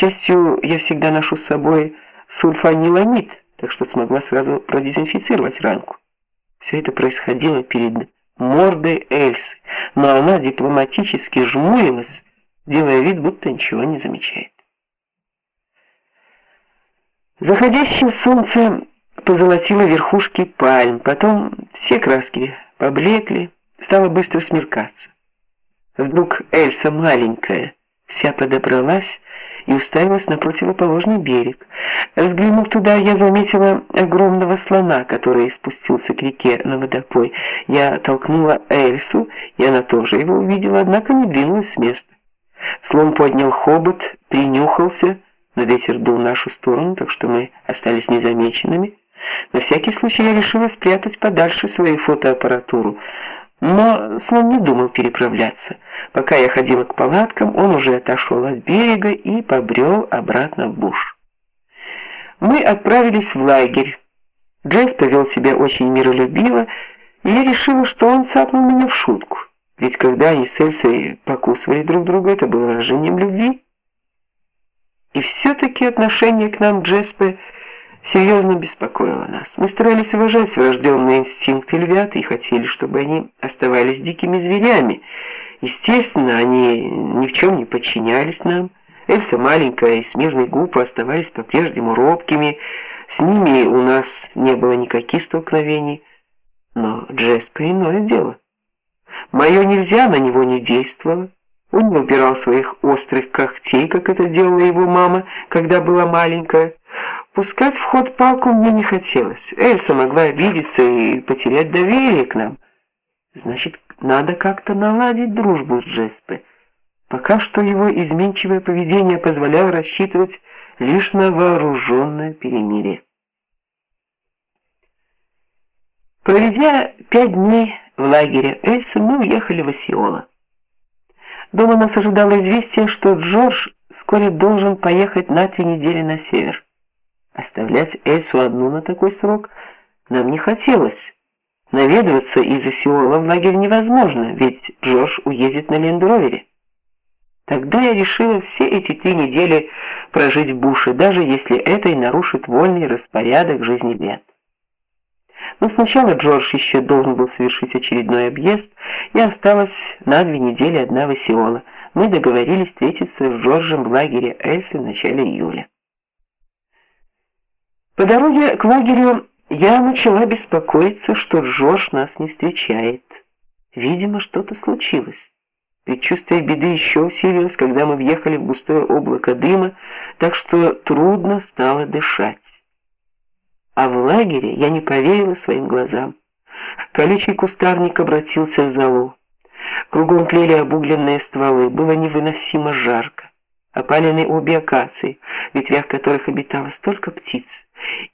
счастью, я всегда ношу с собой сульфаниламид, так что смогла сразу продезинфицировать ранку. Все это происходило перед мордой Эльсы, но она дипломатически жмурилась, делая вид, будто ничего не замечает. Заходящее солнце позолотило верхушки пальм, потом все краски поблекли, стало быстро смеркаться. Вдруг Эльса маленькая вся подобралась и уставилась на противоположный берег. Взглянув туда, я заметила огромного слона, который спустился к реке на водопой. Я толкнула Эльсу, и она тоже его увидела, однако не двинулась с места. Слон поднял хобот, принюхался, но ветер дул в нашу сторону, так что мы остались незамеченными. На всякий случай я решила спрятать подальше свою фотоаппаратуру. Но слон не думал переправляться. Пока я ходила к палаткам, он уже отошел от берега и побрел обратно в буш. Мы отправились в лагерь. Джесс повел себя очень миролюбиво, и я решила, что он цапнул меня в шутку. Ведь когда они с Эльсой покусывали друг друга, это было выражением любви. И все-таки отношение к нам Джеспе серьезно беспокоило нас. Мы старались уважать врожденные инстинкты львят и хотели, чтобы они оставались дикими зверями. Естественно, они ни в чем не подчинялись нам. Эльса маленькая и смежный губ оставались по-прежнему робкими. С ними у нас не было никаких столкновений. Но Джеспе иное дело. Мое нельзя на него не действовало. Он не убирал своих острых когтей, как это делала его мама, когда была маленькая. Пускать в ход палку мне не хотелось. Эльса могла обидеться и потерять доверие к нам. Значит, надо как-то наладить дружбу с Джеспе. Пока что его изменчивое поведение позволяло рассчитывать лишь на вооруженное перемирие. Проведя пять дней в лагере Эльсы, мы уехали в Осиола. Дома нас ожидало известие, что Джордж вскоре должен поехать на три недели на север. Оставлять Эльсу одну на такой срок нам не хотелось. Наведываться из Осиола в лагерь невозможно, ведь Джордж уедет на лендровере. Тогда я решила все эти три недели прожить в буше, даже если это и нарушит вольный распорядок жизни лет. Но сначала Джордж еще должен был совершить очередной объезд, и осталась на две недели одна в Осиола. Мы договорились встретиться с Джорджем в лагере Эльсы в начале июля. По дороге к лагерю я начала беспокоиться, что Джордж нас не встречает. Видимо, что-то случилось. Предчувствие беды еще усилилось, когда мы въехали в густое облако дыма, так что трудно стало дышать. А в лагере я не поверила своим глазам. Колючий кустарник обратился в золу. Кругом тлели обугленные стволы, было невыносимо жарко. Опалены обе акации, в ветвях которых обитало столько птиц.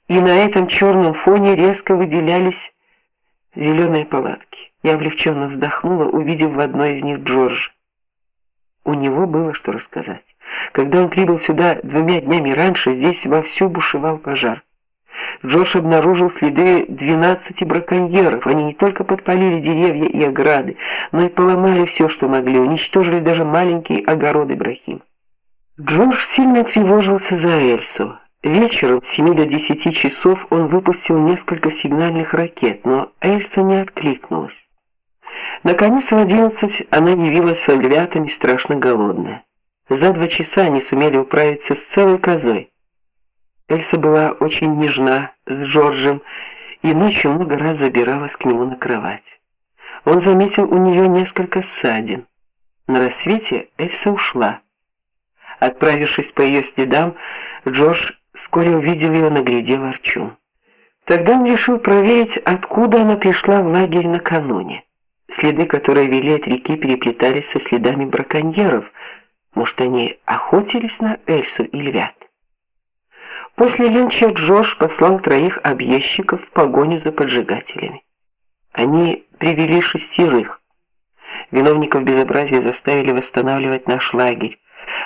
И на этом черном фоне резко выделялись зеленые палатки. Я облегченно вздохнула, увидев в одной из них Джорджа. У него было что рассказать. Когда он прибыл сюда двумя днями раньше, здесь вовсю бушевал пожар. Джош обнаружил следы 12 браконьеров. Они не только подпалили деревья и ограды, но и поломали все, что могли, уничтожили даже маленькие огороды Брахим. Джош сильно тревожился за Эльсу. Вечером с 7 до 10 часов он выпустил несколько сигнальных ракет, но Эльса не откликнулась. Наконец в 11 она явилась с львятами страшно голодная. За два часа они сумели управиться с целой козой. Эльса была очень нежна с Джорджем и ночью много раз забиралась к нему на кровать. Он заметил у нее несколько ссадин. На рассвете Эльса ушла. Отправившись по ее следам, Джордж вскоре увидел ее на гряде ворчун. Тогда он решил проверить, откуда она пришла в лагерь накануне. Следы, которые вели от реки, переплетались со следами браконьеров. Может, они охотились на Эльсу и львят? После линча Джош послал троих объездчиков в погоню за поджигателями. Они привели шестерых. Виновников безобразия заставили восстанавливать наш лагерь.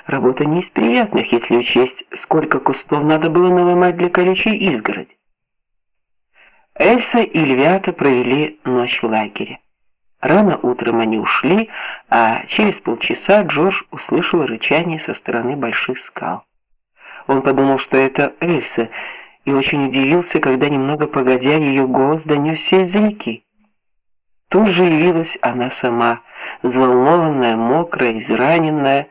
Работа не из приятных, если учесть, сколько кустов надо было наломать для колючей изгороди. Эльса и Львята провели ночь в лагере. Рано утром они ушли, а через полчаса Джордж услышал рычание со стороны больших скал. Он подумал, что это Эльса, и очень удивился, когда немного погодя ее голос донесся из реки. Тут же явилась она сама, взволнованная, мокрая, израненная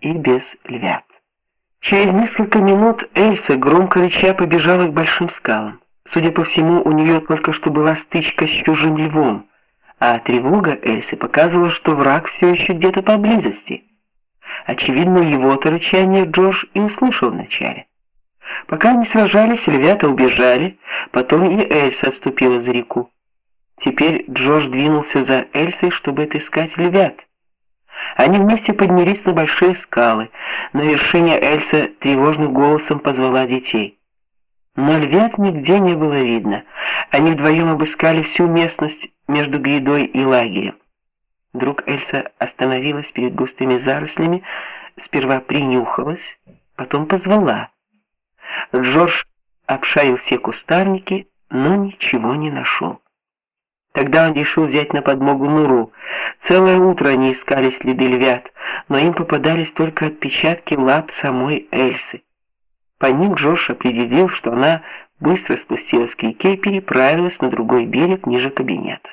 и без львят. Через несколько минут Эльса, громко рыча, побежала к большим скалам. Судя по всему, у нее только что была стычка с чужим львом, а тревога Эльсы показывала, что враг все еще где-то поблизости. Очевидно, его-то рычание Джош и услышал вначале. Пока они сражались, львята убежали, потом и Эльса отступила за реку. Теперь Джош двинулся за Эльсой, чтобы отыскать львят. Они вместе поднялись на большие скалы. На вершине Эльса тревожным голосом позвала детей. Но львят нигде не было видно. Они вдвоем обыскали всю местность между грядой и лагерем. Вдруг Эльса остановилась перед густыми зарослями, сперва принюхалась, потом позвала. Джордж обшарил все кустарники, но ничего не нашел. Тогда он решил взять на подмогу Нуру. Целое утро они искали следы львят, но им попадались только отпечатки лап самой Эльсы. По ним Джош определил, что она быстро спустилась к реке и переправилась на другой берег ниже кабинета.